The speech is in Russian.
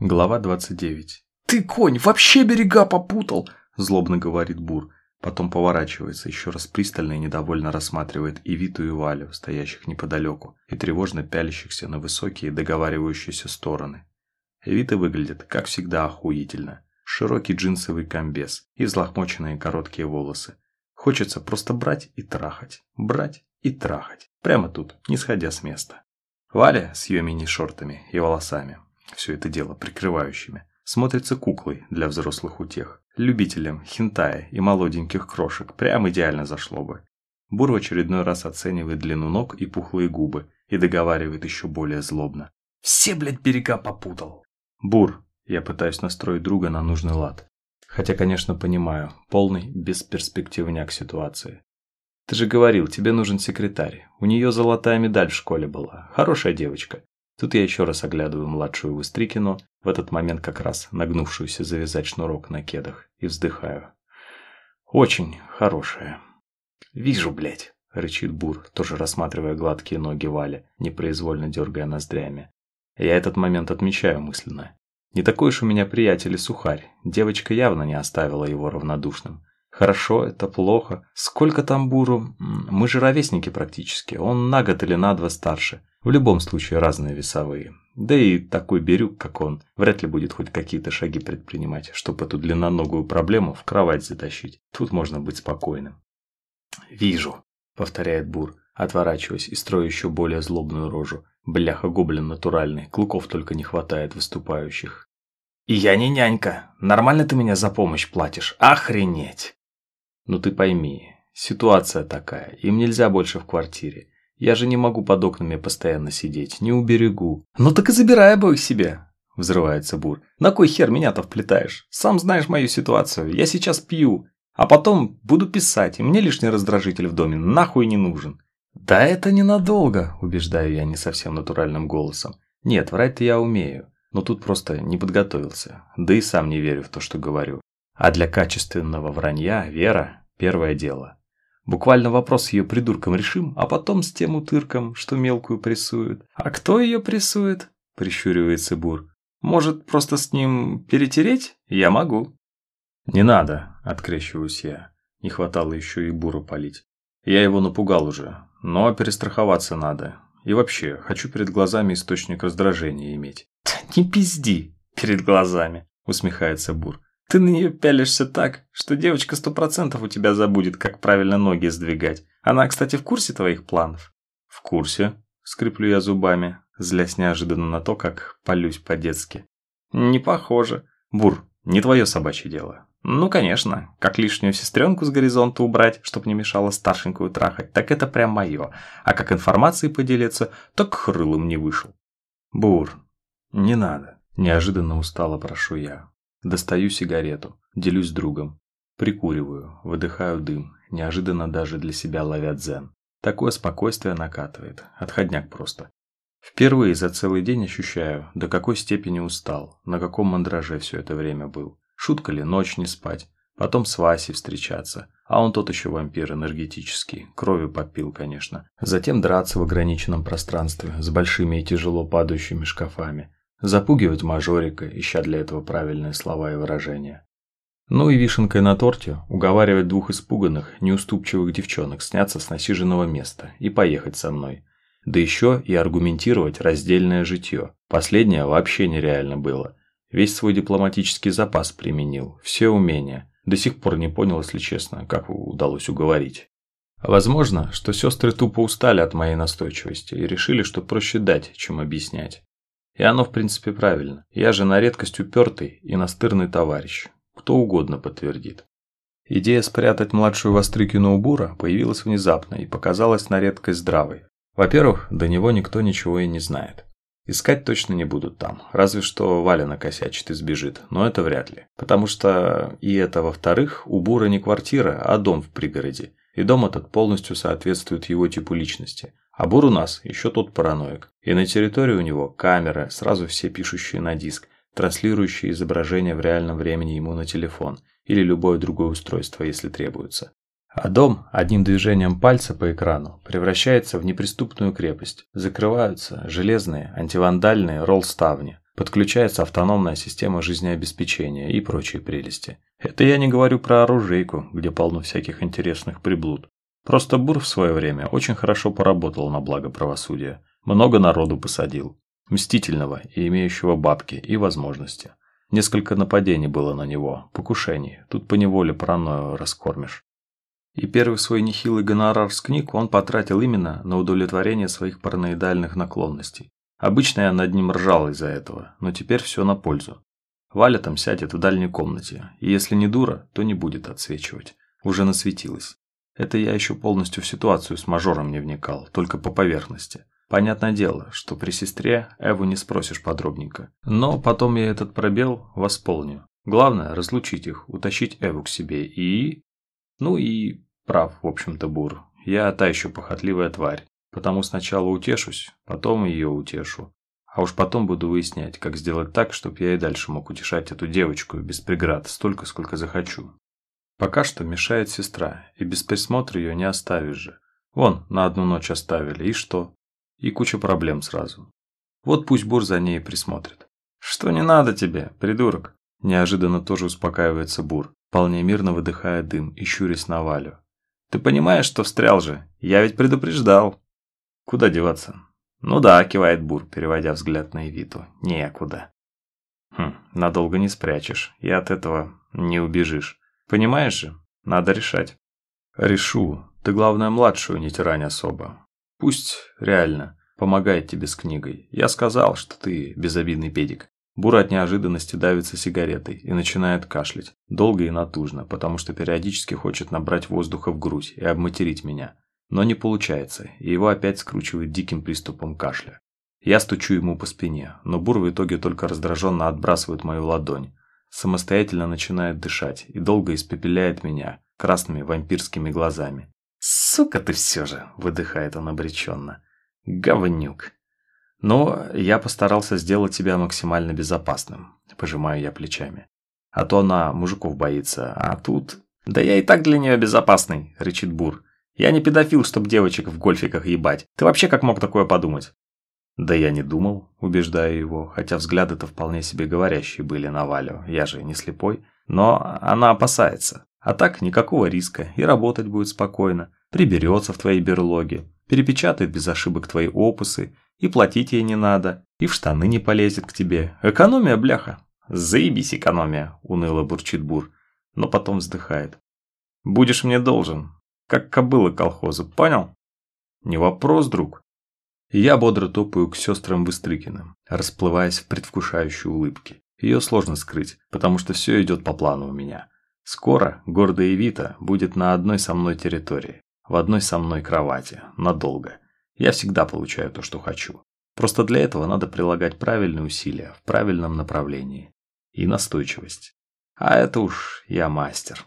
Глава 29. «Ты, конь, вообще берега попутал!» – злобно говорит Бур. Потом поворачивается, еще раз пристально и недовольно рассматривает и Виту, и Валю, стоящих неподалеку, и тревожно пялящихся на высокие договаривающиеся стороны. Эвита выглядит, как всегда, охуительно. Широкий джинсовый комбез и взлохмоченные короткие волосы. Хочется просто брать и трахать. Брать и трахать. Прямо тут, не сходя с места. Валя с ее мини-шортами и волосами все это дело прикрывающими, смотрится куклой для взрослых утех. Любителям хентая и молоденьких крошек прям идеально зашло бы. Бур в очередной раз оценивает длину ног и пухлые губы и договаривает еще более злобно. «Все, блядь, берега попутал!» «Бур!» Я пытаюсь настроить друга на нужный лад. Хотя, конечно, понимаю, полный бесперспективняк ситуации. Ты же говорил, тебе нужен секретарь. У нее золотая медаль в школе была. Хорошая девочка. Тут я еще раз оглядываю младшую Выстрикину, в этот момент как раз нагнувшуюся завязать шнурок на кедах, и вздыхаю. Очень хорошая. «Вижу, блядь!» — рычит Бур, тоже рассматривая гладкие ноги Вали, непроизвольно дергая ноздрями. Я этот момент отмечаю мысленно. Не такой уж у меня приятель и сухарь, девочка явно не оставила его равнодушным. Хорошо, это плохо. Сколько там Буру? Мы же ровесники практически. Он на год или на два старше. В любом случае разные весовые. Да и такой Бирюк, как он, вряд ли будет хоть какие-то шаги предпринимать, чтобы эту длинноногую проблему в кровать затащить. Тут можно быть спокойным. «Вижу», — повторяет Бур, отворачиваясь и строя еще более злобную рожу. Бляха-гоблин натуральный, клыков только не хватает выступающих. «И я не нянька. Нормально ты меня за помощь платишь? Охренеть!» Ну ты пойми, ситуация такая, им нельзя больше в квартире. Я же не могу под окнами постоянно сидеть, не уберегу. Ну так и забирай обоих себе, взрывается Бур. На кой хер меня-то вплетаешь? Сам знаешь мою ситуацию, я сейчас пью, а потом буду писать, и мне лишний раздражитель в доме нахуй не нужен. Да это ненадолго, убеждаю я не совсем натуральным голосом. Нет, врать-то я умею, но тут просто не подготовился, да и сам не верю в то, что говорю. А для качественного вранья вера – первое дело. Буквально вопрос с ее придурком решим, а потом с тем утырком, что мелкую прессует. «А кто ее прессует?» – прищуривается Бур. «Может, просто с ним перетереть? Я могу». «Не надо», – открещиваюсь я. Не хватало еще и Буру полить. Я его напугал уже, но перестраховаться надо. И вообще, хочу перед глазами источник раздражения иметь. «Не пизди перед глазами», – усмехается Бур. Ты на нее пялишься так, что девочка сто процентов у тебя забудет, как правильно ноги сдвигать. Она, кстати, в курсе твоих планов? В курсе, скреплю я зубами, злясь неожиданно на то, как полюсь по-детски. Не похоже. Бур, не твое собачье дело. Ну, конечно, как лишнюю сестренку с горизонта убрать, чтоб не мешало старшенькую трахать, так это прям мое. А как информацией поделиться, так хрылом не вышел. Бур, не надо. Неожиданно устало прошу я. Достаю сигарету, делюсь с другом. Прикуриваю, выдыхаю дым, неожиданно даже для себя ловя дзен. Такое спокойствие накатывает, отходняк просто. Впервые за целый день ощущаю, до какой степени устал, на каком мандраже все это время был. Шутка ли ночь не спать, потом с Васей встречаться, а он тот еще вампир энергетический, крови попил, конечно. Затем драться в ограниченном пространстве с большими и тяжело падающими шкафами, запугивать мажорика, ища для этого правильные слова и выражения. Ну и вишенкой на торте уговаривать двух испуганных, неуступчивых девчонок сняться с насиженного места и поехать со мной. Да еще и аргументировать раздельное житье. Последнее вообще нереально было. Весь свой дипломатический запас применил, все умения. До сих пор не понял, если честно, как удалось уговорить. Возможно, что сестры тупо устали от моей настойчивости и решили, что проще дать, чем объяснять. И оно, в принципе, правильно. Я же на редкость упертый и настырный товарищ. Кто угодно подтвердит. Идея спрятать младшую Вострыкину у Бура появилась внезапно и показалась на редкость здравой. Во-первых, до него никто ничего и не знает. Искать точно не будут там, разве что Валя накосячит и сбежит, но это вряд ли. Потому что и это, во-вторых, у Бура не квартира, а дом в пригороде, и дом этот полностью соответствует его типу личности. А Бур у нас еще тот параноик. И на территории у него камеры, сразу все пишущие на диск, транслирующие изображение в реальном времени ему на телефон или любое другое устройство, если требуется. А дом одним движением пальца по экрану превращается в неприступную крепость. Закрываются железные антивандальные ролл-ставни. Подключается автономная система жизнеобеспечения и прочие прелести. Это я не говорю про оружейку, где полно всяких интересных приблуд. Просто Бур в свое время очень хорошо поработал на благо правосудия. Много народу посадил. Мстительного и имеющего бабки и возможности. Несколько нападений было на него, покушений. Тут поневоле паранойю раскормишь. И первый свой нехилый гонорар с книг он потратил именно на удовлетворение своих параноидальных наклонностей. Обычно я над ним ржал из-за этого, но теперь все на пользу. Валя там сядет в дальней комнате, и если не дура, то не будет отсвечивать. Уже насветилась. Это я еще полностью в ситуацию с мажором не вникал, только по поверхности. Понятное дело, что при сестре Эву не спросишь подробненько. Но потом я этот пробел восполню. Главное – разлучить их, утащить Эву к себе и... Ну и прав, в общем-то, Бур. Я та еще похотливая тварь. Потому сначала утешусь, потом ее утешу. А уж потом буду выяснять, как сделать так, чтобы я и дальше мог утешать эту девочку без преград столько, сколько захочу. Пока что мешает сестра, и без присмотра ее не оставишь же. Вон, на одну ночь оставили, и что? И куча проблем сразу. Вот пусть Бур за ней присмотрит. Что не надо тебе, придурок? Неожиданно тоже успокаивается Бур, вполне мирно выдыхая дым и щурясь на Валю. Ты понимаешь, что встрял же? Я ведь предупреждал. Куда деваться? Ну да, кивает Бур, переводя взгляд на Эвиту. Некуда. Хм, надолго не спрячешь, и от этого не убежишь. Понимаешь же? Надо решать. Решу. Ты, главное, младшую не тирань особо. Пусть, реально, помогает тебе с книгой. Я сказал, что ты безобидный педик. Бур от неожиданности давится сигаретой и начинает кашлять. Долго и натужно, потому что периодически хочет набрать воздуха в грудь и обматерить меня. Но не получается, и его опять скручивает диким приступом кашля. Я стучу ему по спине, но Бур в итоге только раздраженно отбрасывает мою ладонь. Самостоятельно начинает дышать и долго испепеляет меня красными вампирскими глазами. «Сука ты все же!» – выдыхает он обреченно. «Говнюк!» «Но я постарался сделать тебя максимально безопасным», – пожимаю я плечами. «А то она мужиков боится, а тут...» «Да я и так для нее безопасный», – рычит Бур. Я не педофил, чтоб девочек в гольфиках ебать. Ты вообще как мог такое подумать? Да я не думал, убеждаю его, хотя взгляды-то вполне себе говорящие были на Валю, я же не слепой. Но она опасается. А так никакого риска, и работать будет спокойно. Приберется в твоей берлоге, перепечатает без ошибок твои опусы, и платить ей не надо, и в штаны не полезет к тебе. Экономия, бляха. Заебись экономия, уныло бурчит Бур, но потом вздыхает. Будешь мне должен, как кобыла колхоза, понял? Не вопрос, друг. Я бодро топаю к сестрам Быстрыкиным, расплываясь в предвкушающей улыбке. Ее сложно скрыть, потому что все идет по плану у меня. Скоро гордая Вита будет на одной со мной территории, в одной со мной кровати, надолго. Я всегда получаю то, что хочу. Просто для этого надо прилагать правильные усилия в правильном направлении. И настойчивость. А это уж я мастер.